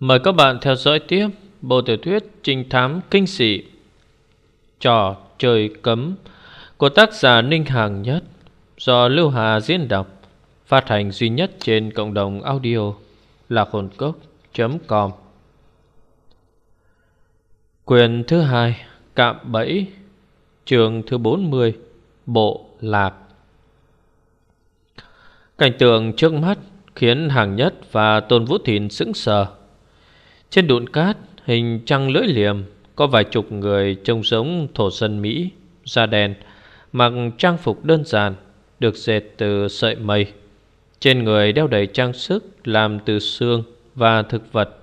Mời các bạn theo dõi tiếp bộ tiểu thuyết trinh thám kinh dị Trò trời cấm, của tác giả Ninh Hàng Nhất, do Lưu Hà diễn đọc, phát hành duy nhất trên cộng đồng audio là hồn cốc.com Quyền thứ hai, Cạm bẫy Trường thứ 40 Bộ lạc Cảnh tượng trước mắt khiến Hàng Nhất và Tôn Vũ Thìn sững sờ trên đụn cát, hình trăng lưỡi liềm, Có vài chục người trông giống thổ dân Mỹ, Da đen, Mặc trang phục đơn giản, Được dệt từ sợi mây. Trên người đeo đầy trang sức Làm từ xương và thực vật.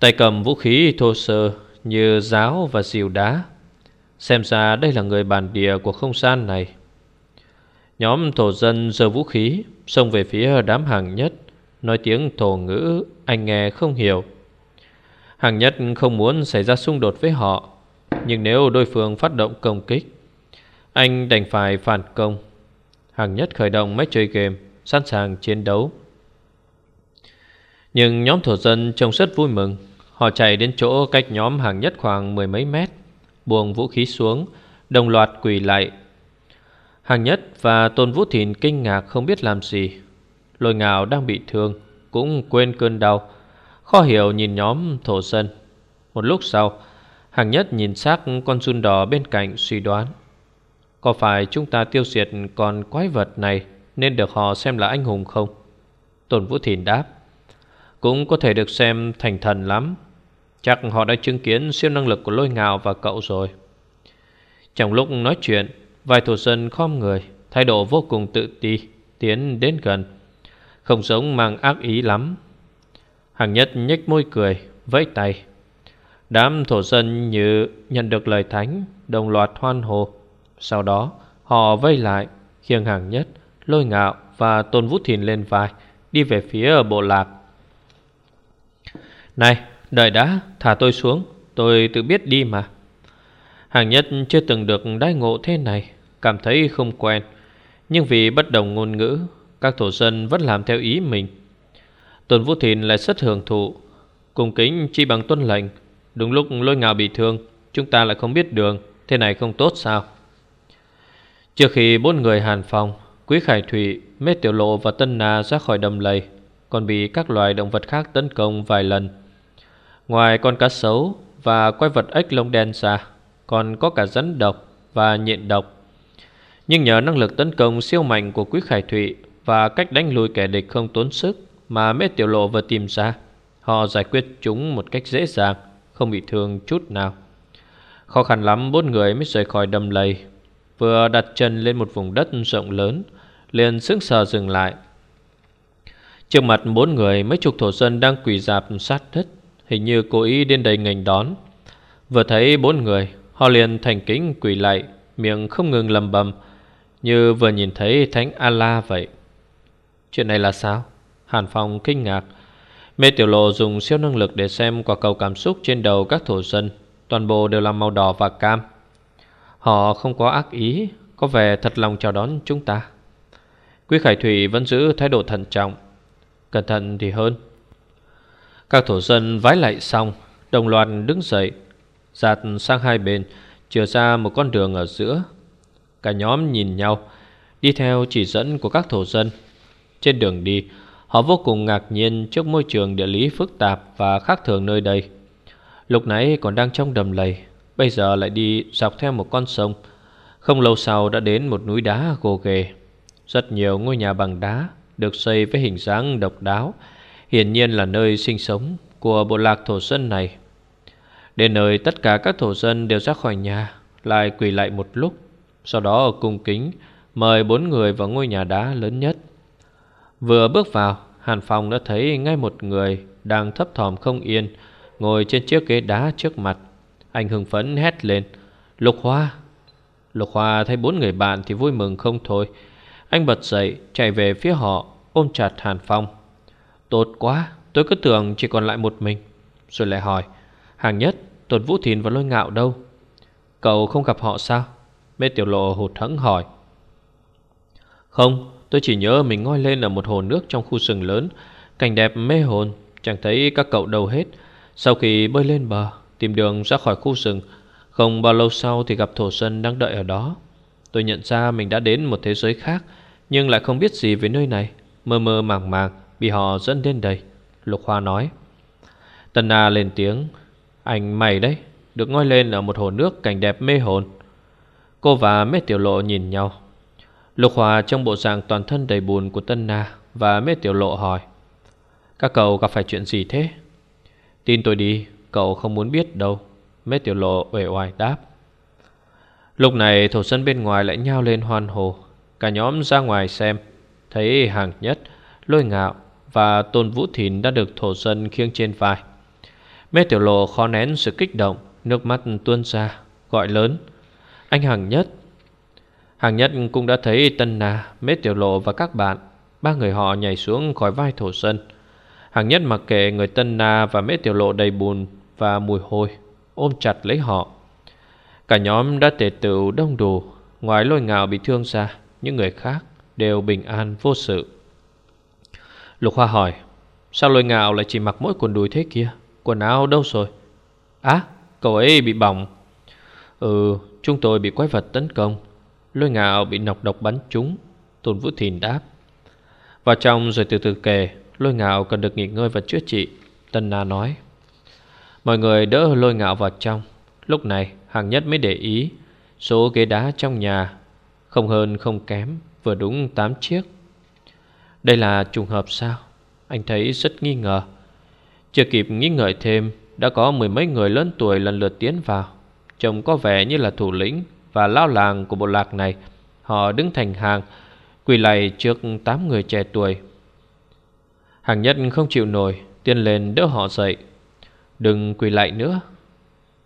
Tay cầm vũ khí thô sơ Như giáo và dìu đá. Xem ra đây là người bản địa của không gian này. Nhóm thổ dân giơ vũ khí, Xông về phía đám hàng nhất, Nói tiếng thổ ngữ, Anh nghe không hiểu. Hàng nhất không muốn xảy ra xung đột với họ, Nhưng nếu đối phương phát động công kích, Anh đành phải phản công. Hàng nhất khởi động máy chơi game, Sẵn sàng chiến đấu. Nhưng nhóm thổ dân trông rất vui mừng. Họ chạy đến chỗ cách nhóm hàng nhất khoảng mười mấy mét, Buông vũ khí xuống, Đồng loạt quỳ lại. Hàng nhất và Tôn Vũ Thìn kinh ngạc không biết làm gì. Lôi ngạo đang bị thương, Cũng quên cơn đau. Khó hiểu nhìn nhóm thổ dân. Một lúc sau Hàng nhất nhìn xác con run đỏ bên cạnh suy đoán. Có phải chúng ta tiêu diệt con quái vật này Nên được họ xem là anh hùng không? Tôn Vũ Thìn đáp. Cũng có thể được xem thành thần lắm. Chắc họ đã chứng kiến siêu năng lực của lôi ngào và cậu rồi. Trong lúc nói chuyện, Vài thổ dân khom người, Thái độ vô cùng tự ti, Tiến đến gần. Không giống mang ác ý lắm. Hàng nhất nhếch môi cười, Vẫy tay. Đám thổ dân như nhận được lời thánh, Đồng loạt hoan hồ Sau đó, họ vây lại, Khiêng hàng nhất, Lôi ngạo và tôn vũ thìn lên vai, Đi về phía bộ lạc. Này, đợi đã, Thả tôi xuống, Tôi tự biết đi mà. Hàng nhất chưa từng được đai ngộ thế này, Cảm thấy không quen. Nhưng vì bất đồng ngôn ngữ, Các thổ dân vẫn làm theo ý mình. Tuần Vũ Thìn lại rất hưởng thụ. Cùng kính chi bằng tuân lệnh. Đúng lúc lôi ngào bị thương Chúng ta lại không biết đường Thế này không tốt sao? Trước khi bốn người hàn phòng Quý Khải Thủy, Mê Tiểu Lộ và Tân Na ra khỏi đầm lầy Còn bị các loài động vật khác tấn công vài lần. Ngoài con cá sấu và quái vật ếch lông đen ra Còn có cả rắn độc và nhện độc. Nhưng nhờ năng lực tấn công siêu mạnh của Quý Khải Thụy Và cách đánh lùi kẻ địch không tốn sức mà mê tiểu lộ vừa tìm ra. Họ giải quyết chúng một cách dễ dàng, Không bị thương chút nào. Khó khăn lắm, bốn người mới rời khỏi đầm lầy. Vừa đặt chân lên một vùng đất rộng lớn, Liền sững sờ dừng lại. Trước mặt bốn người, Mấy chục thổ dân đang quỳ dạp sát đất, Hình như cố ý đến đầy ngành đón. Vừa thấy bốn người, Họ liền thành kính quỳ lại, Miệng không ngừng lầm bầm, Như vừa nhìn thấy Thánh A-la vậy. Chuyện này là sao? Hàn Phong kinh ngạc. Mê Tiểu Lộ dùng siêu năng lực để xem quả cầu cảm xúc trên đầu các thổ dân. Toàn bộ đều là màu đỏ và cam. Họ không có ác ý, Có vẻ thật lòng chào đón chúng ta. Quý Khải Thủy vẫn giữ thái độ thận trọng. Cẩn thận thì hơn. Các thổ dân vái lại xong, Đồng loạt đứng dậy. Giạt sang hai bên, Chừa ra một con đường ở giữa. Cả nhóm nhìn nhau, Đi theo chỉ dẫn của các thổ dân. Trên đường đi Họ vô cùng ngạc nhiên trước môi trường địa lý phức tạp và khác thường nơi đây. Lúc nãy còn đang trong đầm lầy, Bây giờ lại đi dọc theo một con sông. Không lâu sau đã đến một núi đá gồ ghề. Rất nhiều ngôi nhà bằng đá Được xây với hình dáng độc đáo, Hiển nhiên là nơi sinh sống của bộ lạc thổ dân này. Đến nơi tất cả các thổ dân đều ra khỏi nhà, Lại quỳ lại một lúc, Sau đó ở cung kính Mời bốn người vào ngôi nhà đá lớn nhất. Vừa bước vào, Hàn Phong đã thấy ngay một người Đang thấp thỏm không yên, Ngồi trên chiếc ghế đá trước mặt. Anh hưng phấn hét lên, Lục Hoa! Lục Hoa thấy bốn người bạn thì vui mừng không thôi. Anh bật dậy, chạy về phía họ, Ôm chặt Hàn Phong. Tốt quá, tôi cứ tưởng chỉ còn lại một mình. Rồi lại hỏi, Hàng nhất Tuần Vũ Thìn và Lôi Ngạo đâu? Cậu không gặp họ sao? Mê Tiểu Lộ hụt hẫng hỏi. Không Tôi chỉ nhớ mình ngoi lên ở một hồ nước trong khu rừng lớn. Cảnh đẹp mê hồn, Chẳng thấy các cậu đâu hết. Sau khi bơi lên bờ, Tìm đường ra khỏi khu rừng Không bao lâu sau thì gặp thổ dân đang đợi ở đó. Tôi nhận ra mình đã đến một thế giới khác, Nhưng lại không biết gì về nơi này. Mơ mơ màng màng Bị họ dẫn đến đây, Lục Hoa nói. Tân Na lên tiếng, Anh mày đấy, Được ngoi lên ở một hồ nước cảnh đẹp mê hồn. Cô và mê tiểu lộ nhìn nhau. Lục Hòa trong bộ dạng toàn thân đầy buồn của Tân Na Và mê tiểu lộ hỏi, Các cậu gặp phải chuyện gì thế? Tin tôi đi, Cậu không muốn biết đâu Mê tiểu lộ uể oải đáp. Lúc này thổ dân bên ngoài lại nhao lên hoan hồ Cả nhóm ra ngoài xem, Thấy hàng nhất, Lôi ngạo Và tôn vũ thìn đã được thổ dân khiêng trên vai. Mê tiểu lộ khó nén sự kích động, Nước mắt tuôn ra, Gọi lớn, Anh hàng nhất Hàng nhất cũng đã thấy Tân Na, Mế Tiểu Lộ và các bạn. Ba người họ nhảy xuống khỏi vai thổ sân. Hàng nhất mặc kệ người Tân Na và Mế Tiểu Lộ đầy bùn và mùi hôi Ôm chặt lấy họ. Cả nhóm đã tề tựu đông đủ. Ngoài lôi ngạo bị thương ra Những người khác đều bình an vô sự. Lục Hoa hỏi Sao lôi ngạo lại chỉ mặc mỗi quần đùi thế kia? Quần áo đâu rồi? Á cậu ấy bị bỏng. Ừ chúng tôi bị quái vật tấn công. Lôi ngạo bị nọc độc bắn trúng, Tôn Vũ Thìn đáp. Vào trong rồi từ từ kề Lôi ngạo cần được nghỉ ngơi và chữa trị, Tân Na nói. Mọi người đỡ lôi ngạo vào trong. Lúc này hàng nhất mới để ý, Số ghế đá trong nhà Không hơn không kém, Vừa đúng 8 chiếc. Đây là trùng hợp sao? Anh thấy rất nghi ngờ. Chưa kịp nghĩ ngợi thêm, Đã có mười mấy người lớn tuổi lần lượt tiến vào. Trông có vẻ như là thủ lĩnh và lao làng của bộ lạc này, Họ đứng thành hàng, Quỳ lạy trước tám người trẻ tuổi. Hàng nhất không chịu nổi Tiên lên đỡ họ dậy. Đừng quỳ lạy nữa.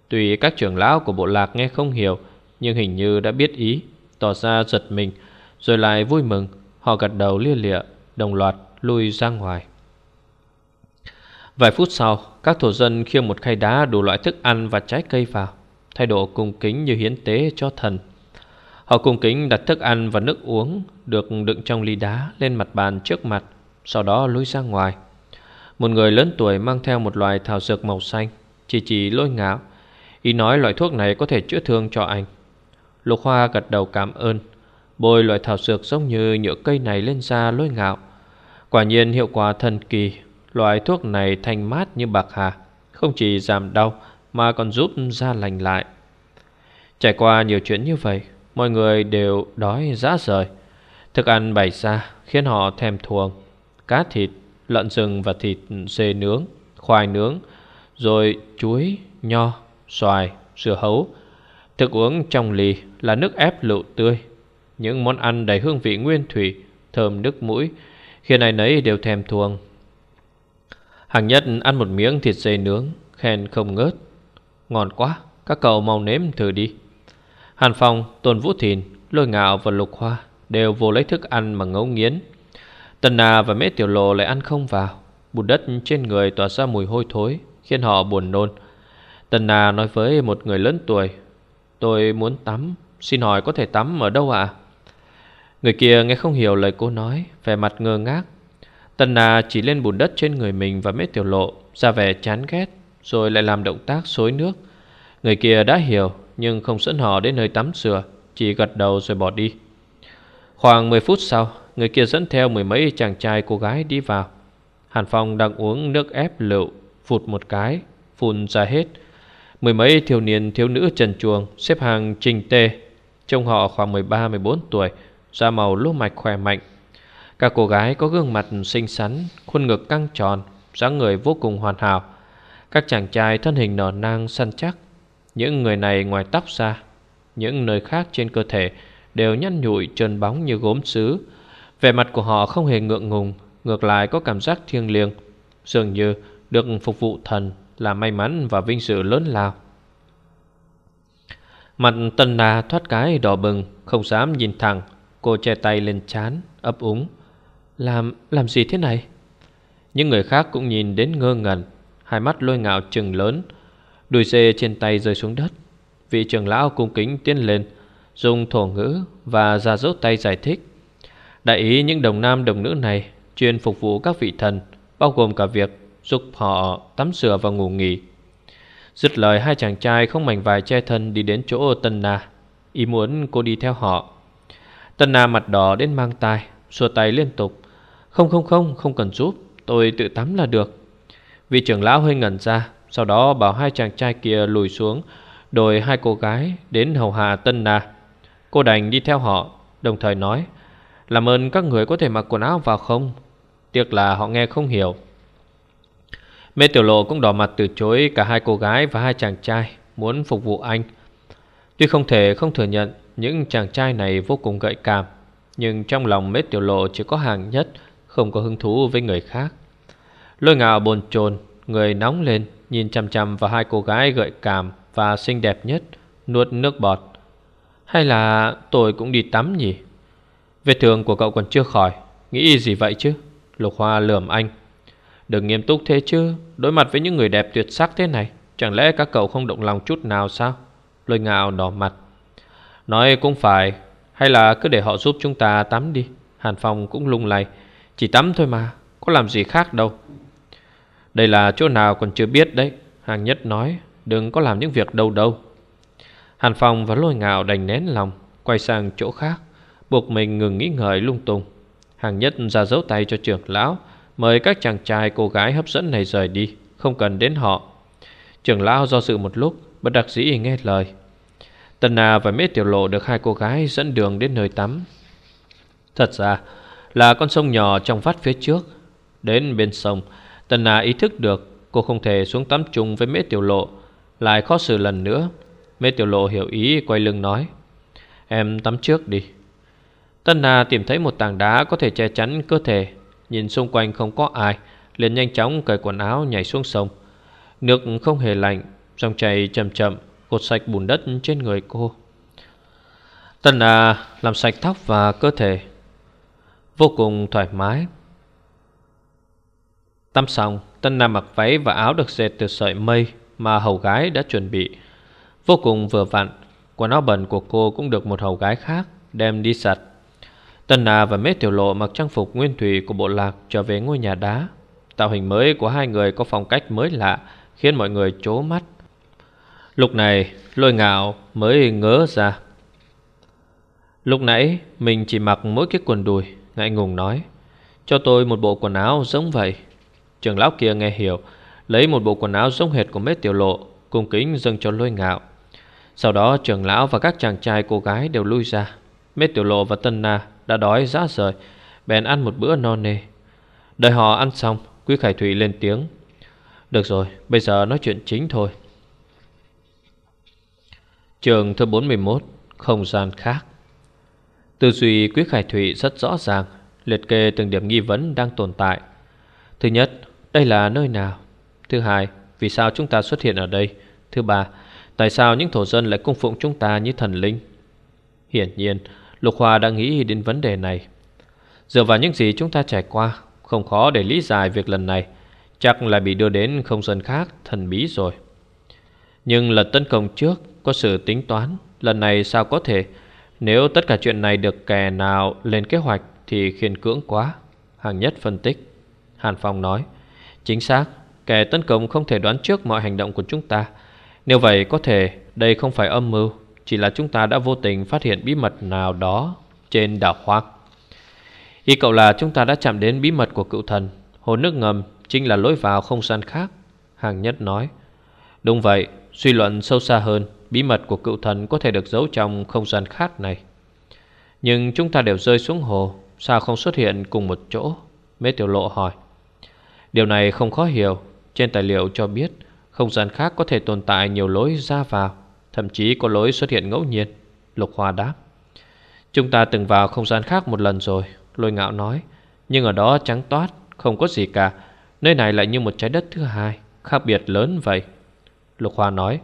Tuy các trưởng lão của bộ lạc nghe không hiểu, Nhưng hình như đã biết ý, Tỏ ra giật mình, Rồi lại vui mừng. Họ gật đầu lia lịa, Đồng loạt lui ra ngoài. Vài phút sau, Các thổ dân khiêng một khay đá đủ loại thức ăn và trái cây vào. Thái độ cung kính như hiến tế cho thần. Họ cung kính đặt thức ăn và nước uống Được đựng trong ly đá lên mặt bàn trước mặt, Sau đó lui ra ngoài. Một người lớn tuổi mang theo một loài thảo dược màu xanh, Chỉ chỉ lôi ngạo. Ý nói loại thuốc này có thể chữa thương cho anh. Lục Hoa gật đầu cảm ơn. Bôi loại thảo dược giống như nhựa cây này lên da lôi ngạo. Quả nhiên hiệu quả thần kỳ, Loại thuốc này thanh mát như bạc hà, Không chỉ giảm đau mà còn giúp da lành lại. Trải qua nhiều chuyện như vậy, mọi người đều đói rã rời. Thức ăn bày ra khiến họ thèm thuồng. Cá thịt, lợn rừng và thịt dê nướng, khoai nướng, rồi chuối, nho, xoài, dưa hấu. Thức uống trong ly là nước ép lựu tươi. Những món ăn đầy hương vị nguyên thủy, thơm nước mũi, khiến ai nấy đều thèm thuồng. Hàng nhất ăn một miếng thịt dê nướng, khen không ngớt. Ngon quá Các cậu mau nếm thử đi. Hàn Phong, Tôn Vũ Thìn, Lôi Ngạo và Lục Hoa Đều vô lấy thức ăn mà ngấu nghiến. Tần Nà và Mễ Tiểu Lộ lại ăn không vào. Bùn đất trên người tỏa ra mùi hôi thối Khiến họ buồn nôn. Tần Nà nói với một người lớn tuổi Tôi muốn tắm Xin hỏi có thể tắm ở đâu ạ? Người kia nghe không hiểu lời cô nói Vẻ mặt ngơ ngác. Tần Nà chỉ lên bùn đất trên người mình và Mễ Tiểu Lộ ra vẻ chán ghét rồi lại làm động tác xối nước. Người kia đã hiểu, Nhưng không dẫn họ đến nơi tắm rửa, Chỉ gật đầu rồi bỏ đi. Khoảng 10 phút sau, Người kia dẫn theo mười mấy chàng trai cô gái đi vào. Hàn Phong đang uống nước ép lựu, Phụt một cái, Phun ra hết. Mười mấy thiếu niên, thiếu nữ trần chuồng Xếp hàng trình tê. Trông họ khoảng 13-14 tuổi, Da màu lúa mạch khỏe mạnh. Các cô gái có gương mặt xinh xắn, Khuôn ngực căng tròn, dáng người vô cùng hoàn hảo. Các chàng trai thân hình nở nang, săn chắc. Những người này ngoài tóc ra Những nơi khác trên cơ thể Đều nhăn nhụi trơn bóng như gốm sứ. Vẻ mặt của họ không hề ngượng ngùng Ngược lại có cảm giác thiêng liêng Dường như được phục vụ thần Là may mắn và vinh dự lớn lao. Mặt tần nà thoát cái đỏ bừng Không dám nhìn thẳng Cô che tay lên chán ấp úng. Làm, làm gì thế này? Những người khác cũng nhìn đến ngơ ngẩn Hai mắt lôi ngạo trừng lớn Đùi dê trên tay rơi xuống đất. Vị trưởng lão cung kính tiến lên, Dùng thổ ngữ và ra dấu tay giải thích. Đại ý những đồng nam đồng nữ này Chuyên phục vụ các vị thần, Bao gồm cả việc Giúp họ tắm rửa và ngủ nghỉ. Dứt lời, hai chàng trai không mảnh vải che thân đi đến chỗ Tân Na, Ý muốn cô đi theo họ. Tân Na mặt đỏ đến mang tai, Xua tay liên tục. Không không không không cần giúp, Tôi tự tắm là được. Vị trưởng lão hơi ngẩn ra sau đó, bảo hai chàng trai kia lùi xuống Đổi hai cô gái đến hầu hạ Tân Na. Cô đành đi theo họ, Đồng thời nói, Làm ơn các người có thể mặc quần áo vào không? Tiếc là họ nghe không hiểu. Mê tiểu lộ cũng đỏ mặt từ chối Cả hai cô gái và hai chàng trai Muốn phục vụ anh. Tuy không thể không thừa nhận, Những chàng trai này vô cùng gợi cảm, Nhưng trong lòng mết tiểu lộ chỉ có hàng nhất, Không có hứng thú với người khác. Lôi ngạo bồn chồn, Người nóng lên. Nhìn chăm chăm vào hai cô gái gợi cảm Và xinh đẹp nhất, Nuốt nước bọt. Hay là tôi cũng đi tắm nhỉ? Vết thương của cậu còn chưa khỏi. Nghĩ gì vậy chứ? Lục Hoa lườm anh. Đừng nghiêm túc thế chứ. Đối mặt với những người đẹp tuyệt sắc thế này, Chẳng lẽ các cậu không động lòng chút nào sao? Lôi ngạo đỏ mặt. Nói cũng phải. Hay là cứ để họ giúp chúng ta tắm đi. Hàn Phong cũng lung lay. Chỉ tắm thôi mà. Có làm gì khác đâu. Đây là chỗ nào còn chưa biết đấy, Hàng nhất nói. Đừng có làm những việc đâu đâu. Hàn Phong và lôi ngạo đành nén lòng, Quay sang chỗ khác, Buộc mình ngừng nghĩ ngợi lung tung. Hàng nhất ra dấu tay cho trưởng lão, Mời các chàng trai cô gái hấp dẫn này rời đi, Không cần đến họ. Trưởng lão do dự một lúc, Bất đặc dĩ nghe lời. Tần Na và Mết Tiểu Lộ được hai cô gái dẫn đường đến nơi tắm. Thật ra là con sông nhỏ trong vắt phía trước, Đến bên sông Tần Na ý thức được Cô không thể xuống tắm chung với mễ Tiểu Lộ. Lại khó xử lần nữa. Mễ Tiểu Lộ hiểu ý, quay lưng nói, Em tắm trước đi. Tân Na tìm thấy một tảng đá có thể che chắn cơ thể. Nhìn xung quanh không có ai, liền nhanh chóng cởi quần áo nhảy xuống sông. Nước không hề lạnh, Dòng chảy chậm chậm, cột sạch bùn đất trên người cô. Tân Na làm sạch tóc và cơ thể. Vô cùng thoải mái. Tắm xong Tân Na mặc váy và áo được dệt từ sợi mây Mà hầu gái đã chuẩn bị Vô cùng vừa vặn Quần áo bẩn của cô cũng được một hầu gái khác Đem đi sạch Tân Na và Mết Tiểu Lộ mặc trang phục nguyên thủy của bộ lạc trở về ngôi nhà đá. Tạo hình mới của hai người có phong cách mới lạ, khiến mọi người chố mắt. Lúc này, lôi ngạo mới ngớ ra. Lúc nãy, mình chỉ mặc mỗi cái quần đùi, ngại ngùng nói. Cho tôi một bộ quần áo giống vậy. Trường lão kia nghe hiểu, lấy một bộ quần áo giống hệt của Mết Tiểu Lộ, cùng kính dâng cho lôi ngạo. Sau đó trường lão và các chàng trai cô gái đều lui ra. Mết Tiểu Lộ và Tân Na đã đói rã rời Bèn ăn một bữa no nê Đợi họ ăn xong Quý Khải Thủy lên tiếng Được rồi bây giờ nói chuyện chính thôi Trường thứ 41 Không gian khác Tư duy Quý Khải Thủy rất rõ ràng Liệt kê từng điểm nghi vấn đang tồn tại Thứ nhất đây là nơi nào? Thứ hai, Vì sao chúng ta xuất hiện ở đây? Thứ ba, Tại sao những thổ dân lại cung phụng chúng ta như thần linh? Hiển nhiên, Lục Hòa đã nghĩ đến vấn đề này. Dựa vào những gì chúng ta trải qua, Không khó để lý giải việc lần này. Chắc là bị đưa đến không gian khác, Thần bí rồi. Nhưng lần tấn công trước Có sự tính toán, Lần này sao có thể? Nếu tất cả chuyện này được kẻ nào lên kế hoạch Thì khiên cưỡng quá. Hàng nhất phân tích. Hàn Phong nói Chính xác Kẻ tấn công không thể đoán trước mọi hành động của chúng ta. Nếu vậy có thể đây không phải âm mưu chỉ là chúng ta đã vô tình phát hiện bí mật nào đó trên đảo Hoác. Ý cậu là chúng ta đã chạm đến bí mật của cựu thần. Hồ nước ngầm chính là lối vào không gian khác Hàng nhất nói. Đúng vậy, suy luận sâu xa hơn Bí mật của cựu thần có thể được giấu trong không gian khác này. Nhưng chúng ta đều rơi xuống hồ Sao không xuất hiện cùng một chỗ? Mê tiểu lộ hỏi. Điều này không khó hiểu. Trên tài liệu cho biết, Không gian khác có thể tồn tại nhiều lối ra vào, Thậm chí có lối xuất hiện ngẫu nhiên. Lục Hoa đáp, Chúng ta từng vào không gian khác một lần rồi, Lôi ngạo nói, Nhưng ở đó trắng toát, Không có gì cả. Nơi này lại như một trái đất thứ hai, Khác biệt lớn vậy. Lục Hoa nói,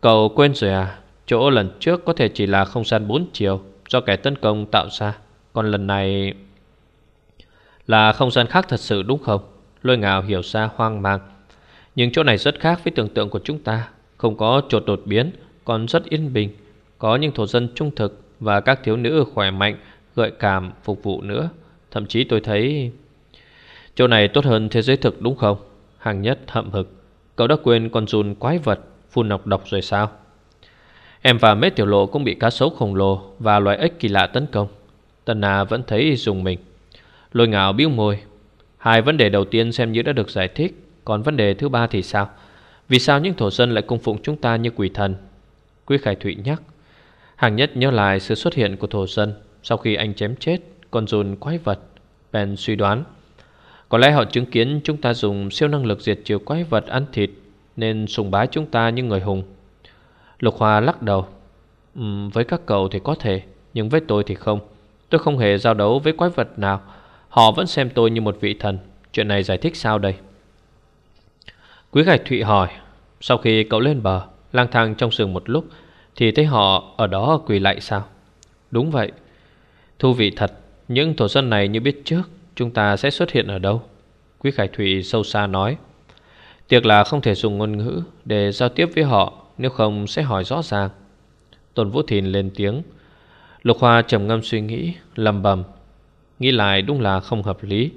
Cậu quên rồi à? Chỗ lần trước có thể chỉ là không gian bốn chiều Do kẻ tấn công tạo ra, Còn lần này Là không gian khác thật sự đúng không? Lôi ngạo hiểu ra hoang mang. Nhưng chỗ này rất khác với tưởng tượng của chúng ta. Không có trột đột biến, còn rất yên bình. Có những thổ dân trung thực Và các thiếu nữ khỏe mạnh, Gợi cảm, phục vụ nữa. Thậm chí tôi thấy Chỗ này tốt hơn thế giới thực đúng không? Hàng nhất hậm hực. Cậu đã quên con run quái vật, Phun nọc độc rồi sao? Em và mết tiểu lộ cũng bị cá sấu khổng lồ Và loài ếch kỳ lạ tấn công. Tần Na vẫn thấy dùng mình. Lôi ngạo biếu môi Hai vấn đề đầu tiên xem như đã được giải thích Còn vấn đề thứ ba thì sao? Vì sao những thổ dân lại cung phụng chúng ta như quỷ thần? Quý Khải Thụy nhắc Hàng nhất nhớ lại sự xuất hiện của thổ dân. Sau khi anh chém chết Con dùn quái vật Ben suy đoán. Có lẽ họ chứng kiến chúng ta dùng siêu năng lực diệt trừ quái vật ăn thịt Nên sùng bái chúng ta như người hùng. Lục Hoa lắc đầu uhm, Với các cậu thì có thể Nhưng với tôi thì không. Tôi không hề giao đấu với quái vật nào. Họ vẫn xem tôi như một vị thần. Chuyện này giải thích sao đây? Quý Khải Thụy hỏi, Sau khi cậu lên bờ, Lang thang trong rừng một lúc, Thì thấy họ ở đó quỳ lại sao? Đúng vậy. Thú vị thật, Những thổ dân này như biết trước, Chúng ta sẽ xuất hiện ở đâu? Quý Khải Thụy sâu xa nói. Tiếc là không thể dùng ngôn ngữ Để giao tiếp với họ, Nếu không sẽ hỏi rõ ràng. Tôn Vũ Thìn lên tiếng. Lục Hoa trầm ngâm suy nghĩ, lầm bầm. Nghĩ lại đúng là không hợp lý.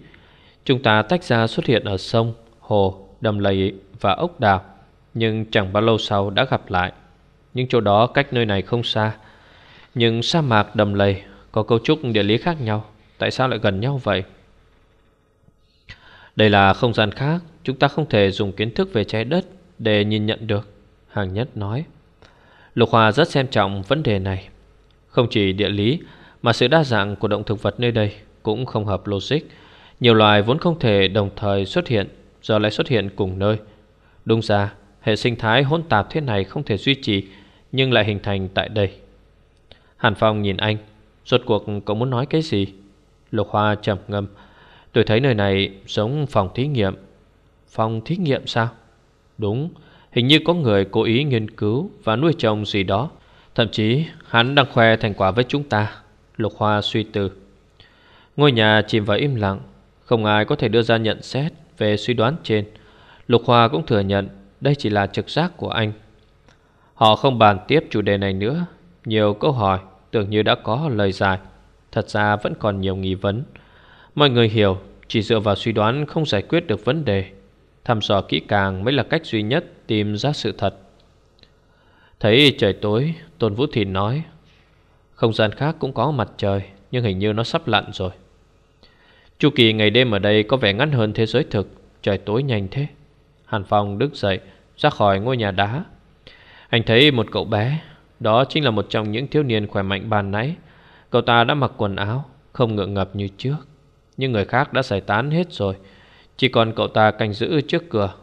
Chúng ta tách ra xuất hiện ở sông, hồ, đầm lầy và ốc đào Nhưng chẳng bao lâu sau đã gặp lại. Những chỗ đó cách nơi này không xa. Nhưng sa mạc đầm lầy có cấu trúc địa lý khác nhau. Tại sao lại gần nhau vậy? Đây là không gian khác. Chúng ta không thể dùng kiến thức về trái đất Để nhìn nhận được Hàng nhất nói. Lục Hòa rất xem trọng vấn đề này. Không chỉ địa lý Mà sự đa dạng của động thực vật nơi đây. Cũng không hợp logic. Nhiều loài vốn không thể đồng thời xuất hiện, Giờ lại xuất hiện cùng nơi. Đúng ra, hệ sinh thái hỗn tạp thế này Không thể duy trì, Nhưng lại hình thành tại đây. Hàn Phong nhìn anh, Rốt cuộc cậu muốn nói cái gì? Lục Hoa trầm ngâm, Tôi thấy nơi này giống phòng thí nghiệm. Phòng thí nghiệm sao? Đúng, Hình như có người cố ý nghiên cứu Và nuôi trồng gì đó. Thậm chí, hắn đang khoe thành quả với chúng ta. Lục Hoa suy tư. Ngôi nhà chìm vào im lặng, Không ai có thể đưa ra nhận xét Về suy đoán trên. Lục Hoa cũng thừa nhận Đây chỉ là trực giác của anh. Họ không bàn tiếp chủ đề này nữa. Nhiều câu hỏi tưởng như đã có lời giải. Thật ra vẫn còn nhiều nghi vấn. Mọi người hiểu, Chỉ dựa vào suy đoán không giải quyết được vấn đề. Thăm dò kỹ càng mới là cách duy nhất Tìm ra sự thật. Thấy trời tối, Tôn Vũ Thìn nói, Không gian khác cũng có mặt trời, Nhưng hình như nó sắp lặn rồi. Chu kỳ ngày đêm ở đây có vẻ ngắn hơn thế giới thực. Trời tối nhanh thế. Hàn Phong đứng dậy, Ra khỏi ngôi nhà đá. Anh thấy một cậu bé. Đó chính là một trong những thiếu niên khỏe mạnh bàn nãy. Cậu ta đã mặc quần áo, Không ngượng ngập như trước. Nhưng người khác đã giải tán hết rồi. Chỉ còn cậu ta canh giữ trước cửa.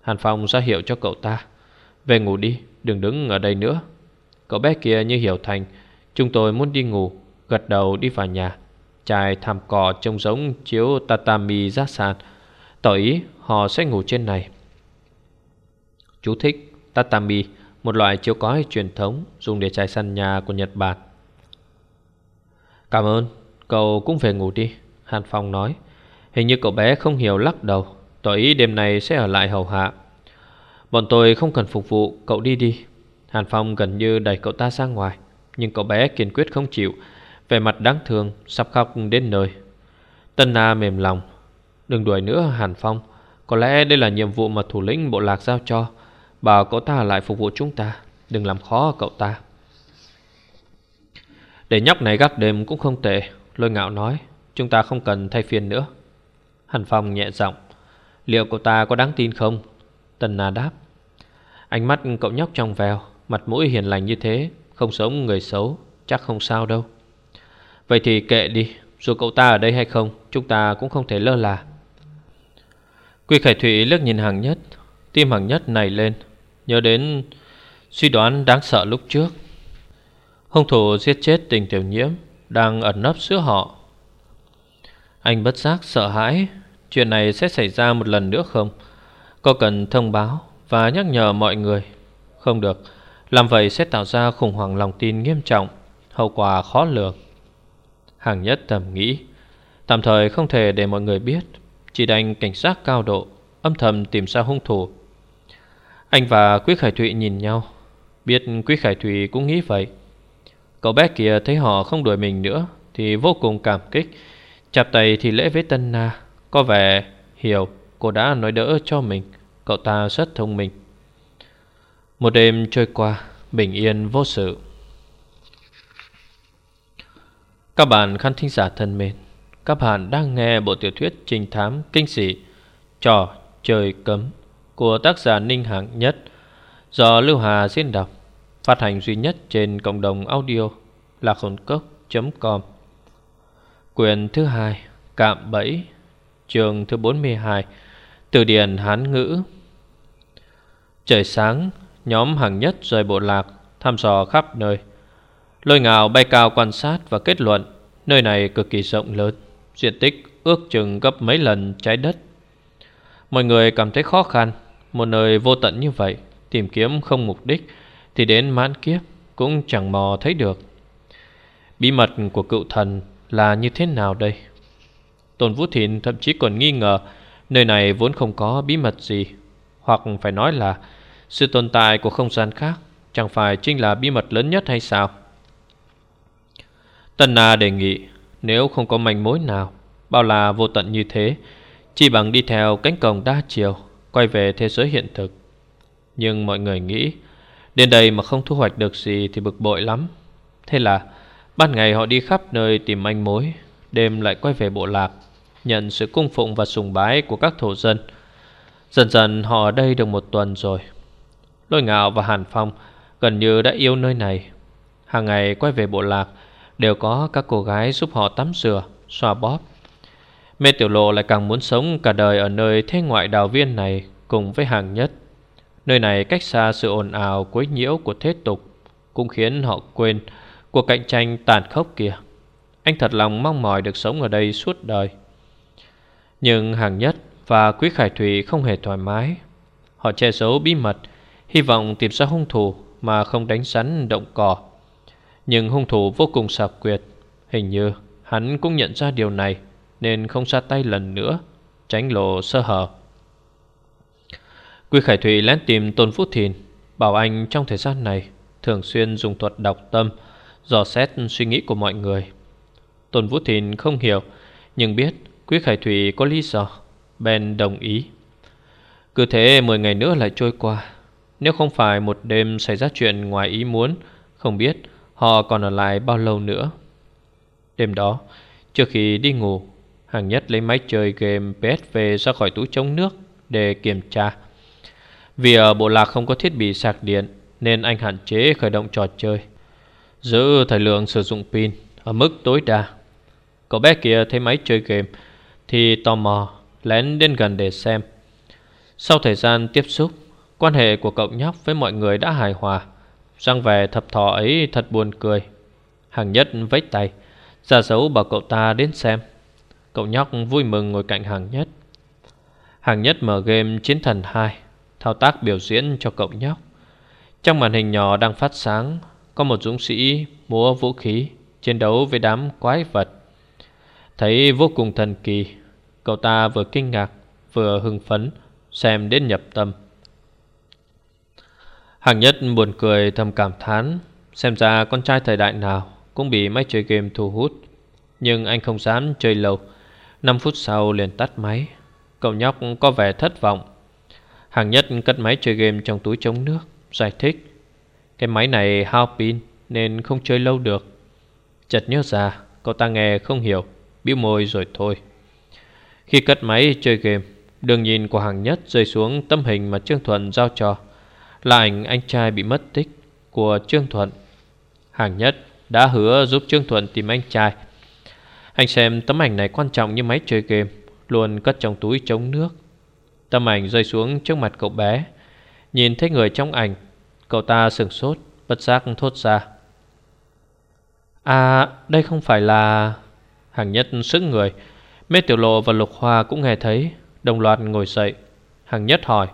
Hàn Phong ra hiệu cho cậu ta. Về ngủ đi, Đừng đứng ở đây nữa. Cậu bé kia như hiểu thành. Chúng tôi muốn đi ngủ, Gật đầu đi vào nhà. Trải thảm cỏ trông giống chiếu tatami rác sàn Tỏ ý, họ sẽ ngủ trên này. Chú thích, Tatami, Một loại chiếu cói truyền thống Dùng để trải sàn nhà của Nhật Bản. Cảm ơn, Cậu cũng về ngủ đi, Hàn Phong nói. Hình như cậu bé không hiểu lắc đầu, Tỏ ý đêm này sẽ ở lại hầu hạ. Bọn tôi không cần phục vụ, Cậu đi đi. Hàn Phong gần như đẩy cậu ta ra ngoài, Nhưng cậu bé kiên quyết không chịu về mặt đáng thương, Sắp khóc đến nơi. Tân Na mềm lòng. Đừng đuổi nữa, Hàn Phong. Có lẽ đây là nhiệm vụ mà thủ lĩnh bộ lạc giao cho. Bảo cậu ta lại phục vụ chúng ta. Đừng làm khó cậu ta. Để nhóc này gác đêm cũng không tệ, Lôi ngạo nói. Chúng ta không cần thay phiên nữa. Hàn Phong nhẹ giọng. Liệu cậu ta có đáng tin không? Tân Na đáp. Ánh mắt cậu nhóc trong veo, Mặt mũi hiền lành như thế, Không sống người xấu, Chắc không sao đâu. Vậy thì kệ đi, Dù cậu ta ở đây hay không, Chúng ta cũng không thể lơ là. Quy Khải Thụy lướt nhìn hàng nhất, Tim hàng nhất này lên, Nhớ đến suy đoán đáng sợ lúc trước. Hung thủ giết chết tình tiểu nhiễm Đang ẩn nấp giữa họ. Anh bất giác sợ hãi, Chuyện này sẽ xảy ra một lần nữa không? Có cần thông báo Và nhắc nhở mọi người? Không được, Làm vậy sẽ tạo ra khủng hoảng lòng tin nghiêm trọng, Hậu quả khó lường. Hàng nhất thầm nghĩ. Tạm thời không thể để mọi người biết, Chỉ đành cảnh sát cao độ, Âm thầm tìm ra hung thủ. Anh và Quý Khải Thụy nhìn nhau. Biết Quý Khải Thụy cũng nghĩ vậy. Cậu bé kia thấy họ không đuổi mình nữa, Thì vô cùng cảm kích. Chạp tay thì lễ với Tân Na, Có vẻ hiểu cô đã nói đỡ cho mình, Cậu ta rất thông minh. Một đêm trôi qua, Bình yên vô sự. Các bạn khán thính giả thân mến, Các bạn đang nghe bộ tiểu thuyết trinh thám kinh dị, Trò trời cấm Của tác giả Ninh Hạng Nhất Do Lưu Hà diễn đọc, Phát hành duy nhất trên cộng đồng audio Lạc hồn cốc.com Quyền thứ hai, Cạm bẫy Trường thứ 42 Từ điển Hán ngữ. Trời sáng, Nhóm hàng nhất rời bộ lạc Thăm dò khắp nơi. Lôi ngào bay cao quan sát và kết luận, Nơi này cực kỳ rộng lớn, Diện tích ước chừng gấp mấy lần trái đất. Mọi người cảm thấy khó khăn, Một nơi vô tận như vậy, Tìm kiếm không mục đích Thì đến mãn kiếp cũng chẳng mò thấy được. Bí mật của cựu thần là như thế nào đây? Tôn Vũ Thịnh thậm chí còn nghi ngờ Nơi này vốn không có bí mật gì, Hoặc phải nói là Sự tồn tại của không gian khác Chẳng phải chính là bí mật lớn nhất hay sao? Tân Na đề nghị, Nếu không có manh mối nào, Bao là vô tận như thế, Chỉ bằng đi theo cánh cổng đa chiều, Quay về thế giới hiện thực. Nhưng mọi người nghĩ, Đến đây mà không thu hoạch được gì Thì bực bội lắm. Thế là, ban ngày họ đi khắp nơi tìm manh mối, Đêm lại quay về bộ lạc, Nhận sự cung phụng và sùng bái của các thổ dân. Dần dần họ ở đây được một tuần rồi. Lôi ngạo và Hàn Phong Gần như đã yêu nơi này. Hàng ngày quay về bộ lạc Đều có các cô gái giúp họ tắm rửa, Xoa bóp. Mê Tiểu Lộ lại càng muốn sống cả đời Ở nơi thế ngoại đào viên này Cùng với hàng nhất. Nơi này cách xa sự ồn ào quấy nhiễu của thế tục Cũng khiến họ quên Cuộc cạnh tranh tàn khốc kia. Anh thật lòng mong mỏi được sống ở đây suốt đời. Nhưng hàng nhất và Quý Khải Thủy không hề thoải mái. Họ che giấu bí mật, Hy vọng tìm ra hung thủ Mà không đánh sắn động cỏ. Nhưng hung thủ vô cùng sạp quyệt. Hình như hắn cũng nhận ra điều này, Nên không ra tay lần nữa, Tránh lộ sơ hở. Quy Khải Thủy lén tìm Tôn Phúc Thìn, Bảo anh trong thời gian này Thường xuyên dùng thuật đọc tâm, Dò xét suy nghĩ của mọi người. Tôn Vũ Thìn không hiểu, Nhưng biết Quý Khải Thủy có lý do Ben đồng ý. Cứ thế 10 ngày nữa lại trôi qua. Nếu không phải một đêm xảy ra chuyện ngoài ý muốn, Không biết họ còn ở lại bao lâu nữa? Đêm đó, Trước khi đi ngủ Hàng nhất lấy máy chơi game PSV ra khỏi túi chống nước Để kiểm tra. Vì ở bộ lạc không có thiết bị sạc điện, Nên anh hạn chế khởi động trò chơi. Giữ thời lượng sử dụng pin Ở mức tối đa. Cậu bé kia thấy máy chơi game Thì tò mò, lén đến gần để xem. Sau thời gian tiếp xúc, Quan hệ của cậu nhóc với mọi người đã hài hòa. Răng về thập thọ ấy thật buồn cười. Hàng nhất vẫy tay. Giả dấu bảo cậu ta đến xem. Cậu nhóc vui mừng ngồi cạnh hàng nhất. Hàng nhất mở game Chiến Thần 2 Thao tác biểu diễn cho cậu nhóc. Trong màn hình nhỏ đang phát sáng, Có một dũng sĩ múa vũ khí, Chiến đấu với đám quái vật. Thấy vô cùng thần kỳ, Cậu ta vừa kinh ngạc, Vừa hưng phấn, Xem đến nhập tâm. Hàng nhất buồn cười thầm cảm thán, Xem ra con trai thời đại nào Cũng bị máy chơi game thu hút. Nhưng anh không dám chơi lâu. 5 phút sau liền tắt máy. Cậu nhóc có vẻ thất vọng. Hàng nhất cất máy chơi game trong túi chống nước, Giải thích. Cái máy này hao pin Nên không chơi lâu được. Chật nhớ ra, Cậu ta nghe không hiểu, bĩu môi rồi thôi. Khi cất máy chơi game, Đường nhìn của hàng nhất rơi xuống tấm hình mà Trương Thuận giao cho. Là ảnh anh trai bị mất tích Của Trương Thuận. Hàng nhất đã hứa giúp Trương Thuận tìm anh trai. Anh xem tấm ảnh này quan trọng như máy chơi game, Luôn cất trong túi chống nước. Tấm ảnh rơi xuống trước mặt cậu bé. Nhìn thấy người trong ảnh, Cậu ta sừng sốt, Bất giác thốt ra. À đây không phải là Hàng nhất sức người. Mê Tiểu Lộ và Lục Hoa cũng nghe thấy, Đồng loạt ngồi dậy. Hàng nhất hỏi,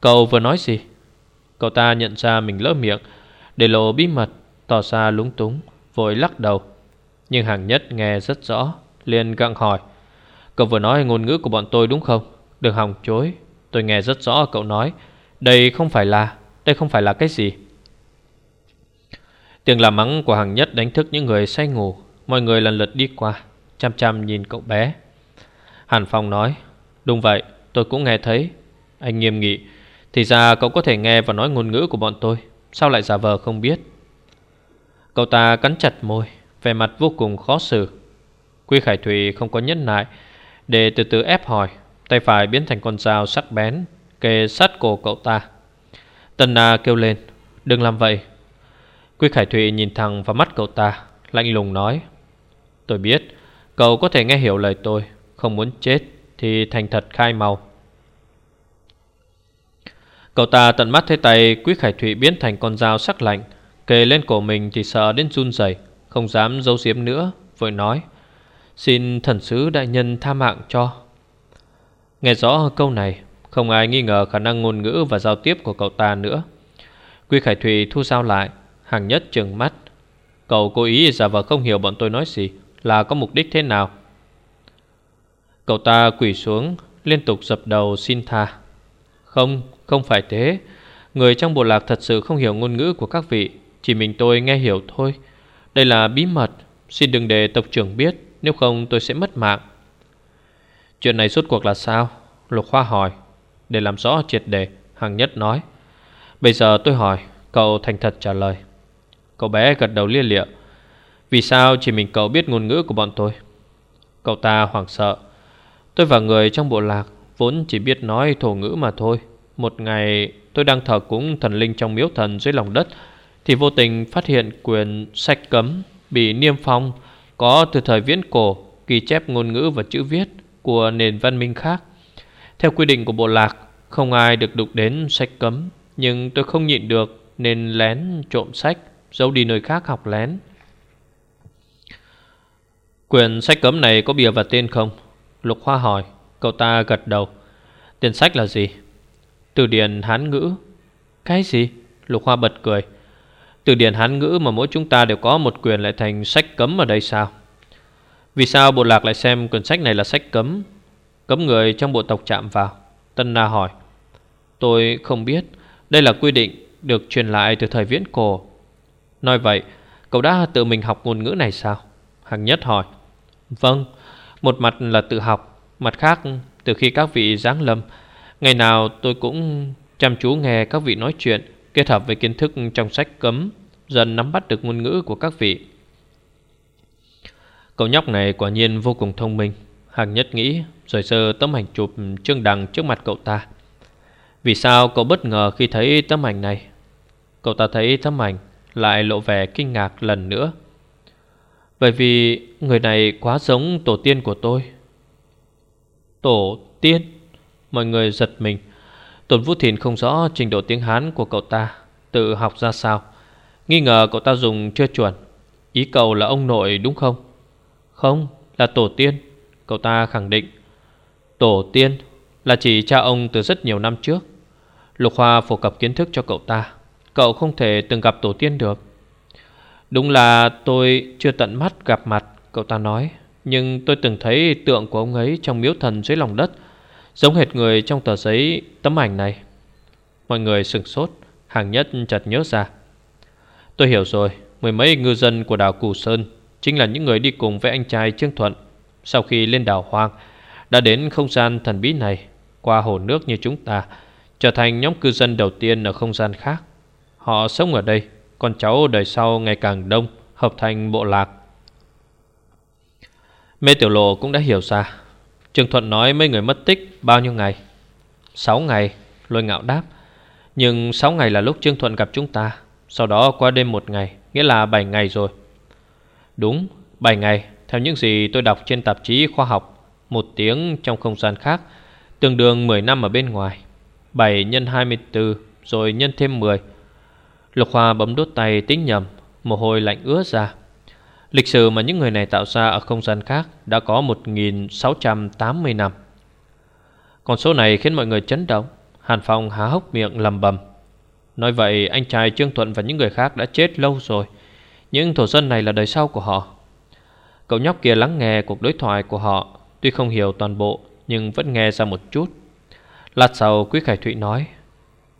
Cậu vừa nói gì? Cậu ta nhận ra mình lỡ miệng, Để lộ bí mật, Tỏ ra lúng túng, Vội lắc đầu. Nhưng hàng nhất nghe rất rõ, liền gặng hỏi, Cậu vừa nói ngôn ngữ của bọn tôi đúng không? Đừng hòng chối. Tôi nghe rất rõ cậu nói, Đây không phải là, Đây không phải là cái gì. Tiếng làm mắng của hàng nhất đánh thức những người say ngủ. Mọi người lần lượt đi qua, Chăm chăm nhìn cậu bé. Hàn Phong nói, Đúng vậy, tôi cũng nghe thấy. Anh nghiêm nghị thì ra cậu có thể nghe và nói ngôn ngữ của bọn tôi. Sao lại giả vờ không biết? Cậu ta cắn chặt môi, Vẻ mặt vô cùng khó xử. Quy Khải Thủy không có nhẫn nại, Để từ từ ép hỏi, Tay phải biến thành con dao sắc bén, Kề sát cổ cậu ta. Tần Na kêu lên, Đừng làm vậy. Quy Khải Thụy nhìn thẳng vào mắt cậu ta, Lạnh lùng nói, Tôi biết, Cậu có thể nghe hiểu lời tôi. Không muốn chết Thì thành thật khai màu Cậu ta tận mắt thấy tay Quý Khải Thụy biến thành con dao sắc lạnh. Kề lên cổ mình thì sợ đến run rẩy Không dám giấu giếm nữa Vội nói Xin thần sứ đại nhân tha mạng cho. Nghe rõ câu này Không ai nghi ngờ khả năng ngôn ngữ và giao tiếp của cậu ta nữa. Quy Khải Thụy thu dao lại Hàng nhất trừng mắt. Cậu cố ý giả vờ không hiểu bọn tôi nói gì Là có mục đích thế nào? Cậu ta quỳ xuống Liên tục dập đầu xin tha. Không, không phải thế. Người trong bộ lạc thật sự không hiểu ngôn ngữ của các vị, Chỉ mình tôi nghe hiểu thôi. Đây là bí mật, Xin đừng để tộc trưởng biết, Nếu không tôi sẽ mất mạng. Chuyện này suốt cuộc là sao? Lục Khoa hỏi. Để làm rõ triệt đề hằng nhất nói. Bây giờ tôi hỏi, Cậu thành thật trả lời. Cậu bé gật đầu lia lịa. Vì sao chỉ mình cậu biết ngôn ngữ của bọn tôi? Cậu ta hoảng sợ. Tôi và người trong bộ lạc Vốn chỉ biết nói thổ ngữ mà thôi. Một ngày, tôi đang thờ cúng thần linh trong miếu thần dưới lòng đất, Thì vô tình phát hiện quyền sách cấm Bị niêm phong, Có từ thời viễn cổ, Ghi chép ngôn ngữ và chữ viết Của nền văn minh khác Theo quy định của bộ lạc, Không ai được đụng đến sách cấm, Nhưng tôi không nhịn được Nên lén trộm sách, Giấu đi nơi khác học lén Quyền sách cấm này có bìa và tên không? Lục Hoa hỏi Cậu ta gật đầu Tên sách là gì? Từ điển Hán ngữ. Cái gì? Lục Hoa bật cười. Từ điển Hán ngữ mà mỗi chúng ta đều có một quyền lại thành sách cấm ở đây sao? Vì sao bộ lạc lại xem quyển sách này là sách cấm? Cấm người trong bộ tộc chạm vào. Tân Na hỏi. Tôi không biết. Đây là quy định được truyền lại từ thời viễn cổ. Nói vậy, Cậu đã tự mình học ngôn ngữ này sao? Hằng nhất hỏi. Vâng Một mặt là tự học, Mặt khác, từ khi các vị giáng lâm Ngày nào tôi cũng chăm chú nghe các vị nói chuyện, Kết hợp với kiến thức trong sách cấm, Dần nắm bắt được ngôn ngữ của các vị. Cậu nhóc này quả nhiên vô cùng thông minh, Hằng nhất nghĩ, Rồi sơ tấm ảnh chụp trương đằng trước mặt cậu ta. Vì sao cậu bất ngờ khi thấy tấm ảnh này? Cậu ta thấy tấm ảnh lại lộ vẻ kinh ngạc lần nữa. Bởi vì người này quá giống tổ tiên của tôi. Tổ tiên? Mọi người giật mình. Tôn Vũ Thìn không rõ trình độ tiếng Hán của cậu ta, Tự học ra sao. Nghi ngờ cậu ta dùng chưa chuẩn. Ý cậu là ông nội đúng không? Không, là tổ tiên, Cậu ta khẳng định. Tổ tiên là chỉ cha ông từ rất nhiều năm trước. Lục Hoa phổ cập kiến thức cho cậu ta. Cậu không thể từng gặp tổ tiên được. Đúng là tôi chưa tận mắt gặp mặt, Cậu ta nói. Nhưng tôi từng thấy tượng của ông ấy Trong miếu thần dưới lòng đất. Giống hệt người trong tờ giấy tấm ảnh này. Mọi người sừng sốt, Hàng nhất chợt nhớ ra. Tôi hiểu rồi, Mười mấy ngư dân của đảo Cù Sơn Chính là những người đi cùng với anh trai Trương Thuận Sau khi lên đảo Hoang, Đã đến không gian thần bí này, Qua hồ nước như chúng ta, Trở thành nhóm cư dân đầu tiên ở không gian khác. Họ sống ở đây, Con cháu đời sau ngày càng đông, Hợp thành bộ lạc. Mê Tiểu Lộ cũng đã hiểu ra Trường Thuận nói mấy người mất tích bao nhiêu ngày? 6 ngày, Lôi ngạo đáp. Nhưng 6 ngày là lúc Trương Thuận gặp chúng ta, Sau đó qua đêm một ngày, Nghĩa là 7 ngày rồi. Đúng 7 ngày. Theo những gì tôi đọc trên tạp chí khoa học, Một tiếng trong không gian khác, Tương đương 10 năm ở bên ngoài. 7 nhân 24 Rồi nhân thêm 10 Lục Hoa bấm đốt tay tính nhầm, Mồ hôi lạnh ứa ra. Lịch sử mà những người này tạo ra ở không gian khác Đã có 1.680 năm. Con số này khiến mọi người chấn động, Hàn Phong há hốc miệng lầm bầm. Nói vậy, anh trai Trương Thuận và những người khác đã chết lâu rồi. Những thổ dân này là đời sau của họ. Cậu nhóc kia lắng nghe cuộc đối thoại của họ, Tuy không hiểu toàn bộ, Nhưng vẫn nghe ra một chút. Lát sau, Quý Khải Thụy nói,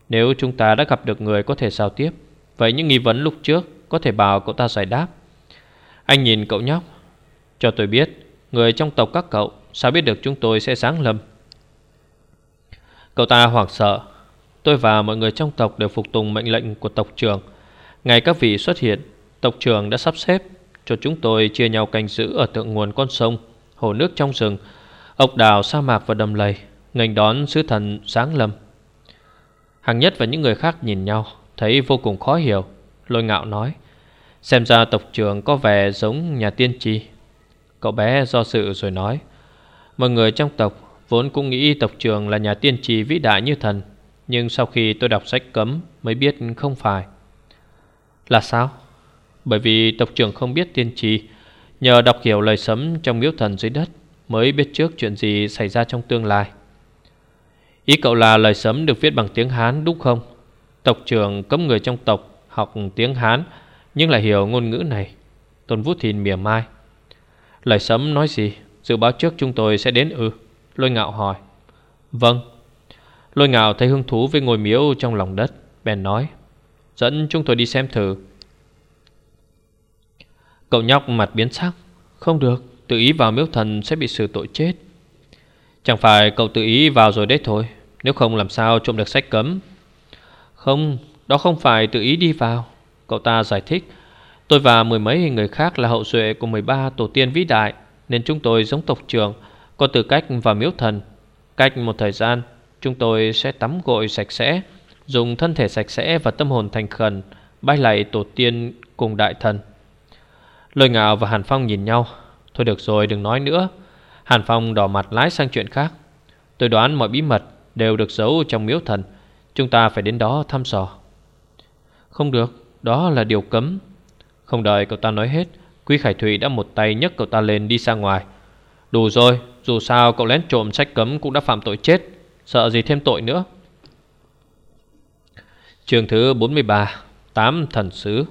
nếu chúng ta đã gặp được người có thể giao tiếp, Vậy những nghi vấn lúc trước Có thể bảo cậu ta giải đáp. Anh nhìn cậu nhóc. Cho tôi biết Người trong tộc các cậu Sao biết được chúng tôi sẽ sáng lâm Cậu ta hoảng sợ. Tôi và mọi người trong tộc đều phục tùng mệnh lệnh của tộc trưởng. Ngày các vị xuất hiện Tộc trưởng đã sắp xếp cho chúng tôi chia nhau canh giữ ở thượng nguồn con sông Hồ nước trong rừng Ốc đào, sa mạc và đầm lầy Ngành đón sứ thần sáng lâm Hàng nhất và những người khác nhìn nhau Thấy vô cùng khó hiểu Lôi ngạo nói. Xem ra tộc trưởng có vẻ giống nhà tiên tri Cậu bé do sự rồi nói Mọi người trong tộc Vốn cũng nghĩ tộc trưởng là nhà tiên tri vĩ đại như thần, Nhưng sau khi tôi đọc sách cấm Mới biết không phải Là sao? Bởi vì tộc trưởng không biết tiên tri, Nhờ đọc hiểu lời sấm trong miếu thần dưới đất Mới biết trước chuyện gì xảy ra trong tương lai Ý cậu là lời sấm được viết bằng tiếng Hán đúng không? Tộc trưởng cấm người trong tộc học tiếng Hán nhưng lại hiểu ngôn ngữ này. Tôn Vũ Thìn mỉa mai. Lời sấm nói gì? Dự báo trước chúng tôi sẽ đến ư? Lôi ngạo hỏi. Vâng. Lôi ngạo thấy hứng thú với ngôi miếu trong lòng đất, Bèn nói. Dẫn chúng tôi đi xem thử. Cậu nhóc mặt biến sắc. Không được, Tự ý vào miếu thần sẽ bị xử tội chết. Chẳng phải cậu tự ý vào rồi đấy thôi. Nếu không làm sao trộm được sách cấm? Không, Đó không phải tự ý đi vào. Cậu ta giải thích, Tôi và mười mấy người khác là hậu duệ của 13 tổ tiên vĩ đại, Nên chúng tôi giống tộc trưởng, Có tư cách và miếu thần. Cách một thời gian, Chúng tôi sẽ tắm gội sạch sẽ, Dùng thân thể sạch sẽ và tâm hồn thành khẩn Bay lại tổ tiên cùng đại thần. Lôi ngạo và Hàn Phong nhìn nhau. Thôi được rồi, đừng nói nữa. Hàn Phong đỏ mặt lái sang chuyện khác. Tôi đoán mọi bí mật đều được giấu trong miếu thần, Chúng ta phải đến đó thăm dò. Không được đó là điều cấm. Không đợi cậu ta nói hết, Quý Khải Thủy đã một tay nhấc cậu ta lên đi ra ngoài. Đủ rồi, Dù sao cậu lén trộm sách cấm cũng đã phạm tội chết. Sợ gì thêm tội nữa? Trường thứ 43 Tám thần sứ.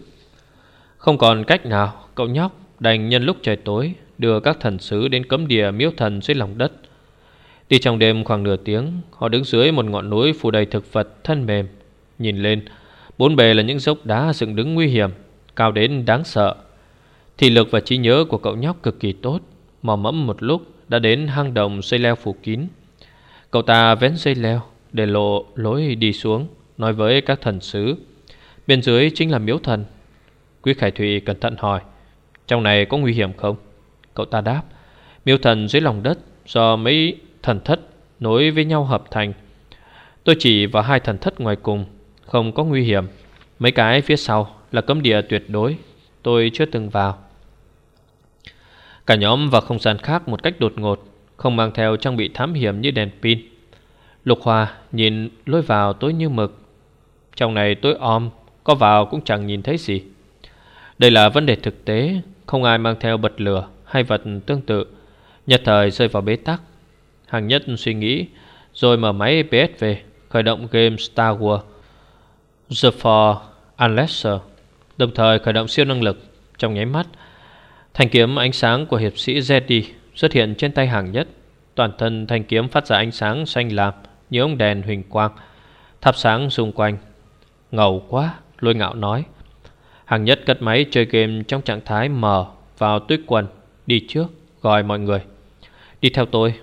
Không còn cách nào, Cậu nhóc, đành nhân lúc trời tối, Đưa các thần sứ đến cấm địa miếu thần dưới lòng đất. Đi trong đêm khoảng nửa tiếng, Họ đứng dưới một ngọn núi phủ đầy thực vật thân mềm. Nhìn lên Bốn bề là những dốc đá dựng đứng nguy hiểm, Cao đến đáng sợ. Thị lực và trí nhớ của cậu nhóc cực kỳ tốt, Mò mẫm một lúc Đã đến hang động dây leo phủ kín. Cậu ta vén dây leo Để lộ lối đi xuống, Nói với các thần sứ. Bên dưới chính là miếu thần. Quý Khải Thụy cẩn thận hỏi, Trong này có nguy hiểm không? Cậu ta đáp Miêu thần dưới lòng đất Do mấy thần thất nối với nhau hợp thành. Tôi chỉ vào hai thần thất ngoài cùng không có nguy hiểm. Mấy cái phía sau là cấm địa tuyệt đối. Tôi chưa từng vào. Cả nhóm vào không gian khác một cách đột ngột, Không mang theo trang bị thám hiểm như đèn pin. Lục Hòa nhìn lối vào tối như mực. Trong này tối om, Có vào cũng chẳng nhìn thấy gì. Đây là vấn đề thực tế, Không ai mang theo bật lửa hay vật tương tự. Nhật thời rơi vào bế tắc. Hàng nhất suy nghĩ, Rồi mở máy ps về Khởi động game Star Wars. The For Unlesser Đồng thời khởi động siêu năng lực Trong nháy mắt. Thanh kiếm ánh sáng của hiệp sĩ Zeddy Xuất hiện trên tay hàng nhất. Toàn thân thanh kiếm phát ra ánh sáng xanh lam Như ống đèn huỳnh quang, Thắp sáng xung quanh. Ngầu quá, Lôi ngạo nói. Hàng nhất cất máy chơi game trong trạng thái mờ Vào tuyết quần, Đi trước, gọi mọi người. Đi theo tôi.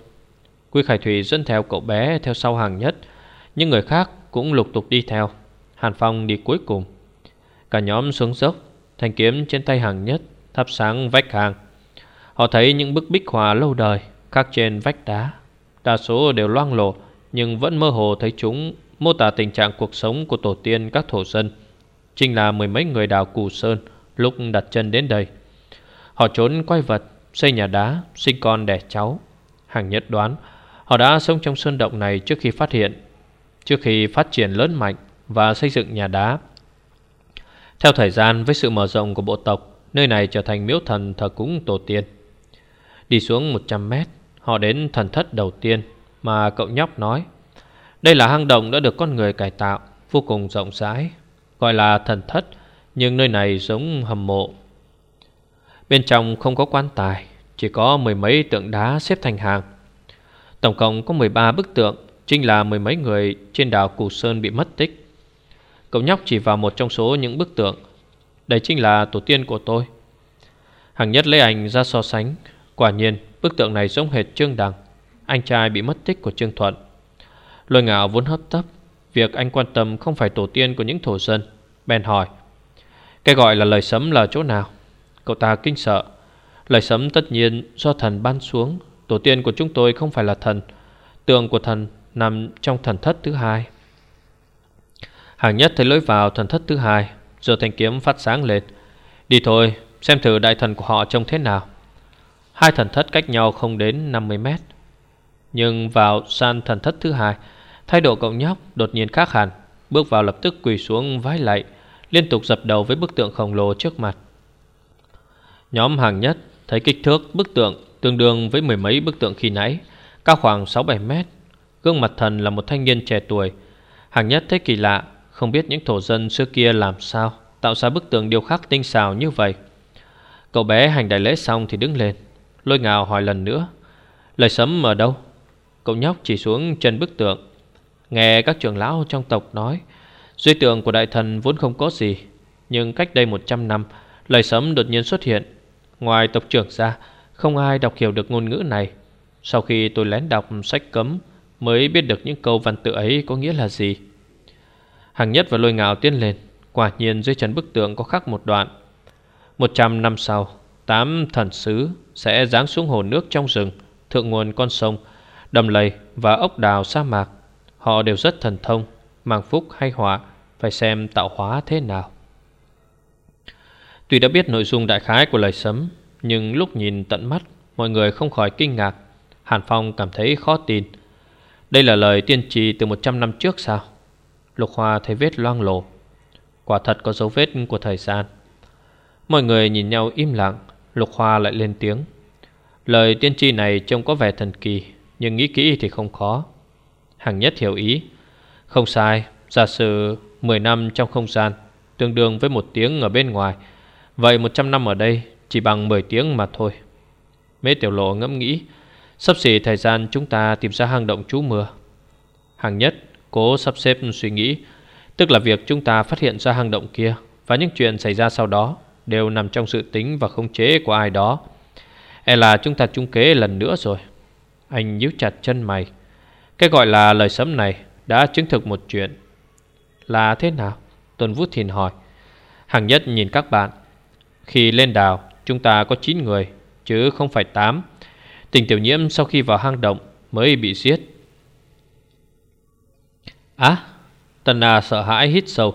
Quy Khải Thủy dẫn theo cậu bé theo sau hàng nhất. Những người khác cũng lục tục đi theo. Hàn Phong đi cuối cùng. Cả nhóm xuống dốc Thanh kiếm trên tay hàng nhất Thắp sáng vách hàng Họ thấy những bức bích họa lâu đời Khắc trên vách đá. Đa số đều loang lổ Nhưng vẫn mơ hồ thấy chúng Mô tả tình trạng cuộc sống của tổ tiên các thổ dân. Chính là mười mấy người đào Cù Sơn Lúc đặt chân đến đây. Họ trốn quay vật Xây nhà đá, sinh con đẻ cháu. Hàng nhất đoán Họ đã sống trong sơn động này trước khi phát hiện Trước khi phát triển lớn mạnh. Và xây dựng nhà đá. Theo thời gian với sự mở rộng của bộ tộc, Nơi này trở thành miếu thần thờ cúng tổ tiên. Đi xuống 100 mét, Họ đến thần thất đầu tiên Mà cậu nhóc nói. Đây là hang động đã được con người cải tạo, Vô cùng rộng rãi, Gọi là thần thất, Nhưng nơi này giống hầm mộ. Bên trong không có quan tài, Chỉ có mười mấy tượng đá xếp thành hàng. Tổng cộng có 13 bức tượng, Chính là mười mấy người trên đảo Cù Sơn bị mất tích. Cậu nhóc chỉ vào một trong số những bức tượng. Đây chính là tổ tiên của tôi. Hàng nhất lấy ảnh ra so sánh. Quả nhiên, bức tượng này giống hệt Trương Đằng. Anh trai bị mất tích của Trương Thuận. Lôi ngạo vốn hấp tấp. Việc anh quan tâm không phải tổ tiên của những thổ dân. Bèn hỏi, Cái gọi là lời sấm là chỗ nào? Cậu ta kinh sợ. Lời sấm tất nhiên do thần ban xuống. Tổ tiên của chúng tôi không phải là thần. Tượng của thần nằm trong thần thất thứ hai. Hàng nhất thấy lối vào thần thất thứ hai, Giờ thanh kiếm phát sáng lên. Đi thôi, xem thử đại thần của họ trông thế nào. Hai thần thất cách nhau không đến 50 mét. Nhưng vào san thần thất thứ hai, Thái độ cậu nhóc đột nhiên khác hẳn. Bước vào lập tức quỳ xuống vái lạy, Liên tục dập đầu với bức tượng khổng lồ trước mặt. Nhóm hàng nhất thấy kích thước bức tượng Tương đương với mười mấy bức tượng khi nãy, Cao khoảng 6-7 mét, Gương mặt thần là một thanh niên trẻ tuổi. Hàng nhất thấy kỳ lạ không biết những thổ dân xưa kia làm sao, Tạo ra bức tường điêu khắc tinh xào như vậy. Cậu bé hành đại lễ xong thì đứng lên, Lôi ngào hỏi lần nữa, Lời sấm ở đâu? Cậu nhóc chỉ xuống chân bức tượng, Nghe các trưởng lão trong tộc nói Duy tượng của đại thần vốn không có gì, Nhưng cách đây 100 năm, Lời sấm đột nhiên xuất hiện. Ngoài tộc trưởng ra, Không ai đọc hiểu được ngôn ngữ này. Sau khi tôi lén đọc sách cấm, Mới biết được những câu văn tự ấy có nghĩa là gì. Hàng nhất và lôi ngạo tiến lên. Quả nhiên dưới chân bức tượng có khắc một đoạn. Một trăm năm sau, Tám thần sứ sẽ giáng xuống hồ nước trong rừng, Thượng nguồn con sông, Đầm lầy và ốc đào sa mạc. Họ đều rất thần thông, Mang phúc hay họa, Phải xem tạo hóa thế nào. Tuy đã biết nội dung đại khái của lời sấm, Nhưng lúc nhìn tận mắt, Mọi người không khỏi kinh ngạc. Hàn Phong cảm thấy khó tin. Đây là lời tiên tri từ 100 năm trước sao? Lục Hoa thấy vết loang lổ. Quả thật có dấu vết của thời gian. Mọi người nhìn nhau im lặng, Lục Hoa lại lên tiếng. Lời tiên tri này trông có vẻ thần kỳ, Nhưng nghĩ kỹ thì không khó. Hằng nhất hiểu ý. Không sai, Giả sử 10 năm trong không gian, Tương đương với một tiếng ở bên ngoài, Vậy 100 năm ở đây Chỉ bằng 10 tiếng mà thôi. Mế tiểu lộ ngẫm nghĩ, Sắp xỉ thời gian chúng ta tìm ra hang động trú mưa. Hàng nhất cố sắp xếp suy nghĩ, Tức là việc chúng ta phát hiện ra hang động kia Và những chuyện xảy ra sau đó Đều nằm trong sự tính và khống chế của ai đó. E là chúng ta trung kế lần nữa rồi. Anh nhíu chặt chân mày. Cái gọi là lời sấm này Đã chứng thực một chuyện. Là thế nào? Tuần Vũ Thìn hỏi. Hàng nhất nhìn các bạn. Khi lên đảo, Chúng ta có 9 người, Chứ không phải 8 Tình tiểu nhiễm sau khi vào hang động Mới bị giết. Á Tần Na sợ hãi hít sâu.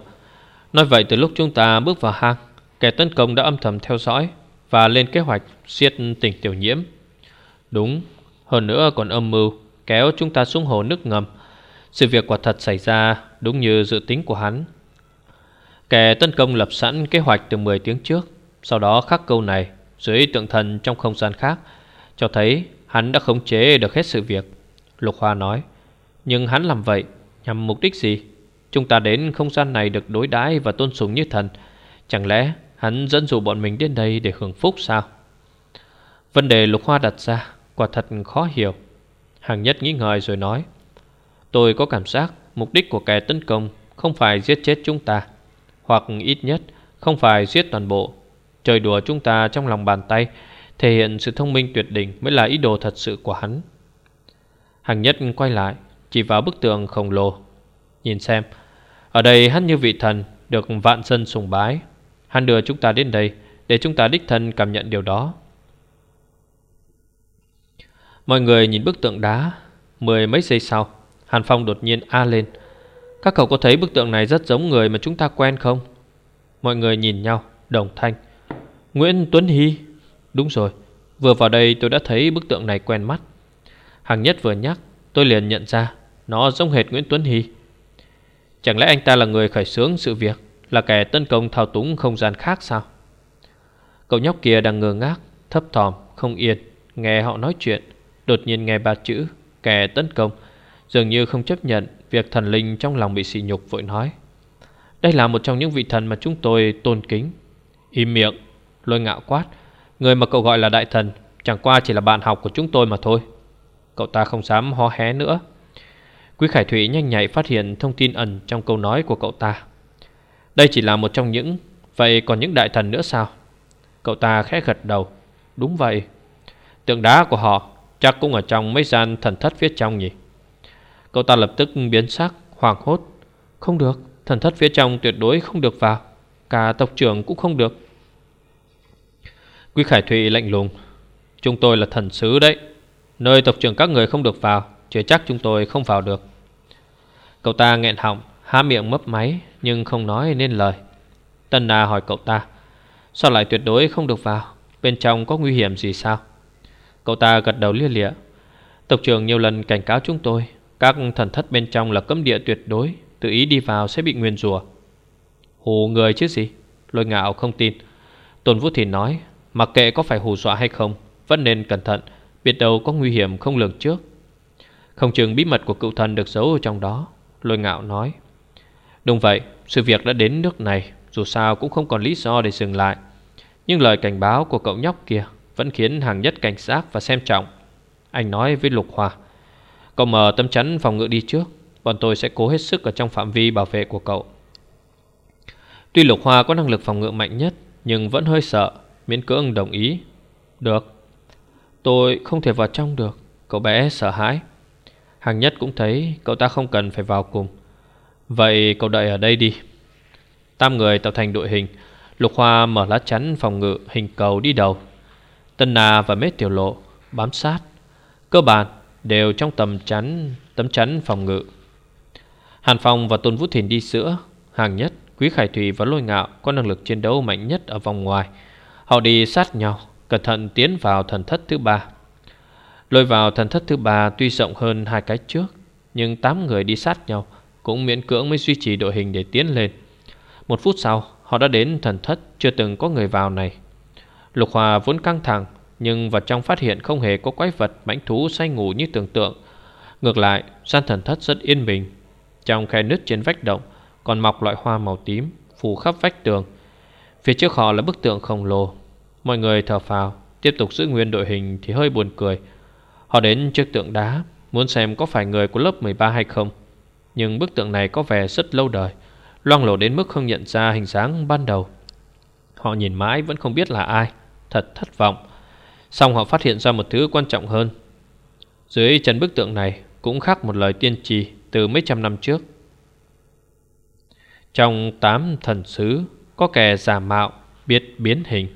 Nói vậy từ lúc chúng ta bước vào hang, Kẻ tấn công đã âm thầm theo dõi Và lên kế hoạch siết tỉnh tiểu nhiễm. Đúng, Hơn nữa còn âm mưu Kéo chúng ta xuống hồ nước ngầm. Sự việc quả thật xảy ra Đúng như dự tính của hắn. Kẻ tấn công lập sẵn kế hoạch từ 10 tiếng trước, Sau đó khắc câu này Dưới tượng thần trong không gian khác, Cho thấy hắn đã khống chế được hết sự việc, Lục Hoa nói. Nhưng hắn làm vậy nhằm mục đích gì? Chúng ta đến không gian này được đối đãi và tôn sùng như thần. Chẳng lẽ hắn dẫn dụ bọn mình đến đây để hưởng phúc sao? Vấn đề lục hoa đặt ra Quả thật khó hiểu. Hàng nhất nghĩ ngợi rồi nói, Tôi có cảm giác mục đích của kẻ tấn công Không phải giết chết chúng ta, Hoặc ít nhất không phải giết toàn bộ. Trời đùa chúng ta trong lòng bàn tay, Thể hiện sự thông minh tuyệt đỉnh Mới là ý đồ thật sự của hắn. Hàng nhất quay lại chỉ vào bức tượng khổng lồ. Nhìn xem, Ở đây hắn như vị thần Được vạn dân sùng bái. Hắn đưa chúng ta đến đây Để chúng ta đích thân cảm nhận điều đó. Mọi người nhìn bức tượng đá, Mười mấy giây sau, Hàn Phong đột nhiên a lên. Các cậu có thấy bức tượng này rất giống người mà chúng ta quen không? Mọi người nhìn nhau, Đồng thanh. Nguyễn Tuấn Hy. Đúng rồi, Vừa vào đây tôi đã thấy bức tượng này quen mắt. Hàng nhất vừa nhắc, Tôi liền nhận ra. Nó giống hệt Nguyễn Tuấn Hy. Chẳng lẽ anh ta là người khởi xướng sự việc, Là kẻ tấn công thao túng không gian khác sao? Cậu nhóc kia đang ngơ ngác, Thấp thòm, không yên, Nghe họ nói chuyện. Đột nhiên nghe ba chữ, Kẻ tấn công, Dường như không chấp nhận Việc thần linh trong lòng bị sỉ nhục vội nói. Đây là một trong những vị thần mà chúng tôi tôn kính. Im miệng, Lôi ngạo quát, Người mà cậu gọi là đại thần, Chẳng qua chỉ là bạn học của chúng tôi mà thôi. Cậu ta không dám hó hé nữa. Quý Khải Thủy nhanh nhạy phát hiện thông tin ẩn trong câu nói của cậu ta. Đây chỉ là một trong những, Vậy còn những đại thần nữa sao? Cậu ta khẽ gật đầu. Đúng vậy. Tượng đá của họ chắc cũng ở trong mấy gian thần thất phía trong nhỉ? Cậu ta lập tức biến sắc, Hoảng hốt. Không được, Thần thất phía trong tuyệt đối không được vào. Cả tộc trưởng cũng không được. Quý Khải Thụy lạnh lùng. Chúng tôi là thần sứ đấy. Nơi tộc trưởng các người không được vào, Chưa chắc chúng tôi không vào được. Cậu ta nghẹn họng, Há miệng mấp máy, Nhưng không nói nên lời. Tân Na hỏi cậu ta, Sao lại tuyệt đối không được vào? Bên trong có nguy hiểm gì sao? Cậu ta gật đầu lia lịa, Tộc trưởng nhiều lần cảnh cáo chúng tôi, Các thần thất bên trong là cấm địa tuyệt đối, Tự ý đi vào sẽ bị nguyên rùa Hù người chứ gì? Lôi ngạo không tin. Tôn Vũ Thì nói, Mặc kệ có phải hù dọa hay không, Vẫn nên cẩn thận, Biết đâu có nguy hiểm không lường trước. Không chừng bí mật của cựu thần được giấu ở trong đó. Lôi ngạo nói. Đúng vậy, Sự việc đã đến nước này, Dù sao cũng không còn lý do để dừng lại. Nhưng lời cảnh báo của cậu nhóc kia Vẫn khiến hàng nhất cảnh giác và xem trọng. Anh nói với Lục Hòa, Cậu mở tâm chắn phòng ngự đi trước, Bọn tôi sẽ cố hết sức ở trong phạm vi bảo vệ của cậu. Tuy Lục Hoa có năng lực phòng ngự mạnh nhất, Nhưng vẫn hơi sợ, Miễn cưỡng đồng ý. Được, Tôi không thể vào trong được, Cậu bé sợ hãi. Hàng nhất cũng thấy cậu ta không cần phải vào cùng. Vậy cậu đợi ở đây đi. Tam người tạo thành đội hình. Lục Hoa mở lá chắn phòng ngự hình cầu đi đầu. Tân Na và Mết Tiểu Lộ bám sát. Cơ bản đều trong tầm chắn tấm chắn phòng ngự. Hàn Phong và Tôn Vũ Thìn đi sữa. Hàng nhất, Quý Khải Thủy và Lôi Ngạo Có năng lực chiến đấu mạnh nhất ở vòng ngoài. Họ đi sát nhau Cẩn thận tiến vào thần thất thứ ba. Lôi vào thần thất thứ ba, Tuy rộng hơn hai cái trước, Nhưng 8 người đi sát nhau Cũng miễn cưỡng mới duy trì đội hình để tiến lên. Một phút sau, Họ đã đến thần thất, chưa từng có người vào này. Lục Hòa vốn căng thẳng, Nhưng vào trong phát hiện không hề có quái vật mãnh thú say ngủ như tưởng tượng. Ngược lại, gian thần thất rất yên bình. Trong khe nứt trên vách động, Còn mọc loại hoa màu tím Phủ khắp vách tường. Phía trước họ là bức tượng khổng lồ. Mọi người thở phào, Tiếp tục giữ nguyên đội hình thì hơi buồn cười. Họ đến trước tượng đá, Muốn xem có phải người của lớp 13 hay không. Nhưng bức tượng này có vẻ rất lâu đời, Loang lổ đến mức không nhận ra hình dáng ban đầu. Họ nhìn mãi vẫn không biết là ai, Thật thất vọng. Xong họ phát hiện ra một thứ quan trọng hơn. Dưới chân bức tượng này Cũng khắc một lời tiên trì Từ mấy trăm năm trước. Trong tám thần sứ, Có kẻ giả mạo, biết biến hình.